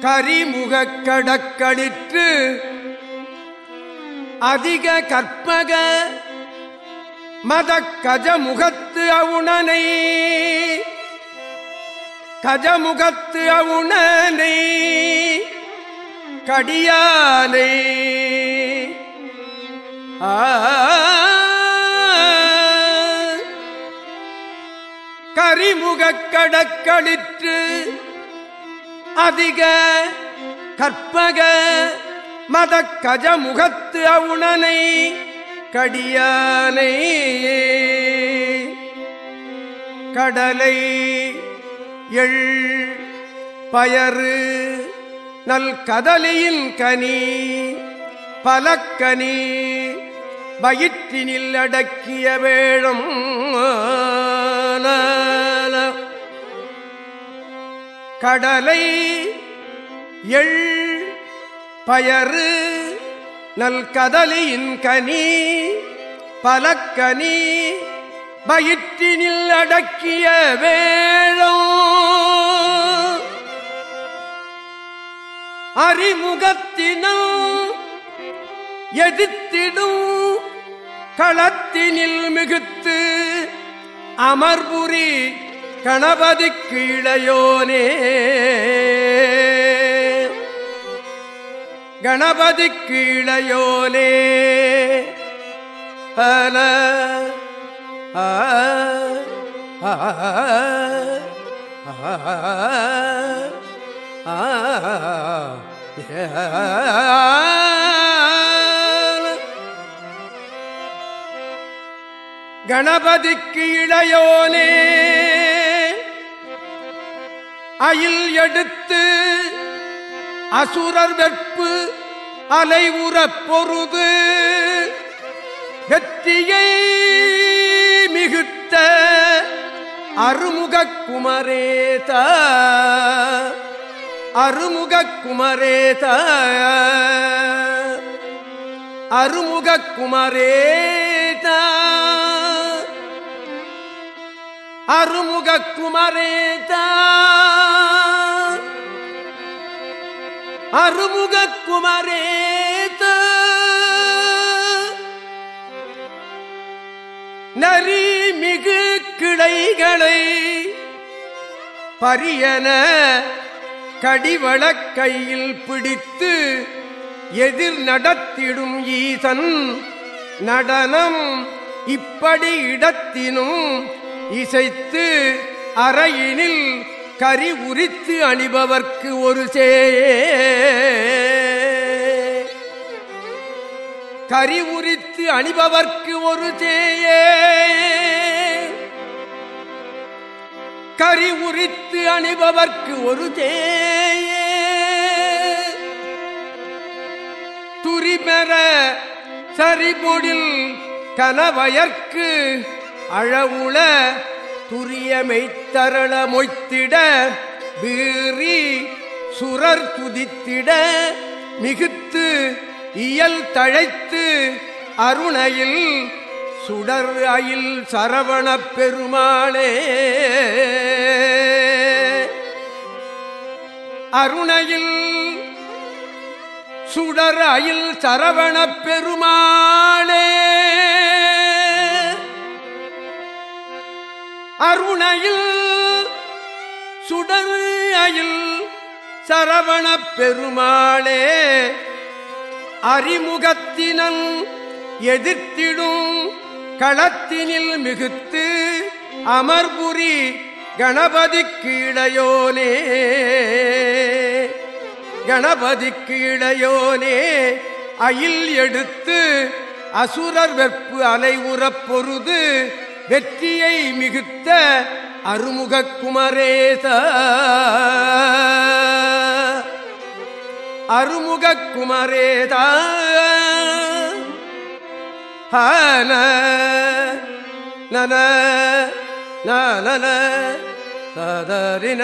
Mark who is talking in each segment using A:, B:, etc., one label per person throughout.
A: கரிமுகக் கடக்களிற்று அதிக கற்பக மத கஜமுகத்து அவுணனை. கஜமுகத்து அவுணனை. கடியாலை ஆ. கரிமுகக் கடக்களிற்று அதிக கற்பக மத கஜமுகத்து அவுணனை கடியானை. கடலை எள் பயறு நல் கதலியின் கனி பலக்கனி வயிற்றினில் அடக்கிய வேழம். கடலை எள் பயறு நல்கதலியின் கனி பலக்கனி பயிற்றினில் அடக்கிய வேழம் அறிமுகத்தினும் எதிர்த்திடும் களத்தினில் மிகுத்து அமர்புரி கணபதிக்கு இளையோனே கணபதிக்கு இளையோனே அல ஆ ஆ ஆ கணபதிக்கு இளையோனே அயில் எடுத்து அசுரர் வெப்பு அலைவுறப் பொருது. வெற்றியை மிகுத்த அருமுகக் குமரேத அருமுகக் குமரேத அருமுகக் குமரேதா அருமுக குமரேத அருமுகக் குமரேத நரி மிகு கிளைகளை பரியன கடிவள கையில் பிடித்து எதிர் நடத்திடும் ஈசன் நடனம் இப்படி இடத்தினும் இசைத்து அறையினில் கரி உரித்து அணிபவர்க்கு ஒரு சே. கரி உரித்து அணிபவர்க்கு ஒரு சேயே. கரி உரித்து அணிபவர்க்கு ஒரு சேயே. துரிபெற சரிபொடில் கலவயர்க்கு அழவுள துரியமைத்தரள மொய்த்திட வீறி சுரர் துதித்திட மிகுத்து இயல் தழைத்து அருணையில் சுடர் அயில் சரவணப் பெருமாளே. அருணையில் சுடர் அயில் சரவணப் பெருமாள் அயில் சுடர் அயில் சரவணப் பெருமாளே அறிமுகத்தினன் எதிர்த்திடும் களத்தினில் மிகுத்து அமர்புரி கணபதி கீழையோனே கணபதி கீழையோனே அயில் எடுத்து அசுரர் வெற்பு அலைவுறப் பொருது வெற்றியை மிகுத்த அருமுகக் குமரேத அருமுகக் குமரேதா ஹன நன நன ததரின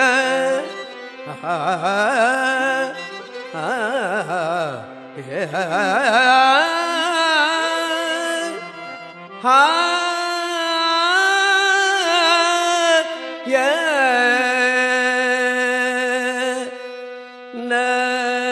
A: ஹா لا